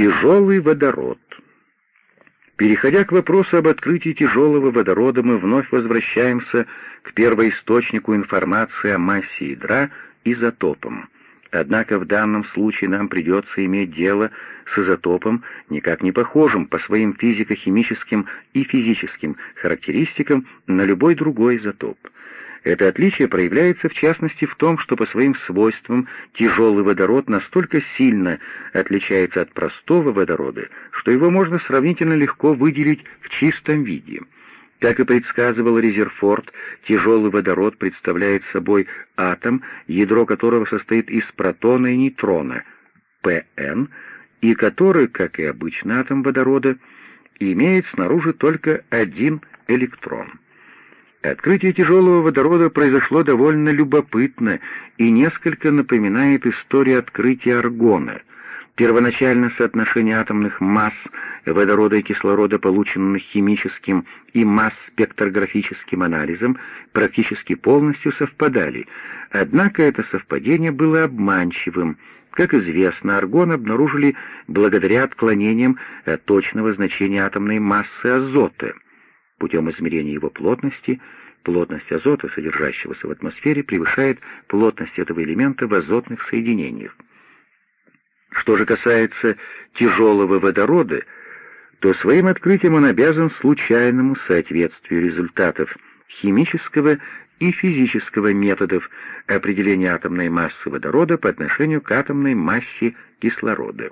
Тяжелый водород. Переходя к вопросу об открытии тяжелого водорода, мы вновь возвращаемся к первоисточнику информации о массе ядра — изотопам. Однако в данном случае нам придется иметь дело с изотопом, никак не похожим по своим физико-химическим и физическим характеристикам на любой другой изотоп — это отличие проявляется в частности в том, что по своим свойствам тяжелый водород настолько сильно отличается от простого водорода, что его можно сравнительно легко выделить в чистом виде. Как и предсказывал Резерфорд, тяжелый водород представляет собой атом, ядро которого состоит из протона и нейтрона, ПН, и который, как и обычный атом водорода, имеет снаружи только один электрон. Открытие тяжелого водорода произошло довольно любопытно и несколько напоминает историю открытия аргона. Первоначально соотношение атомных масс водорода и кислорода, полученных химическим и масс-спектрографическим анализом, практически полностью совпадали, однако это совпадение было обманчивым. Как известно, аргон обнаружили благодаря отклонениям от точного значения атомной массы азота — Путем измерения его плотности, плотность азота, содержащегося в атмосфере, превышает плотность этого элемента в азотных соединениях. Что же касается тяжелого водорода, то своим открытием он обязан случайному соответствию результатов химического и физического методов определения атомной массы водорода по отношению к атомной массе кислорода.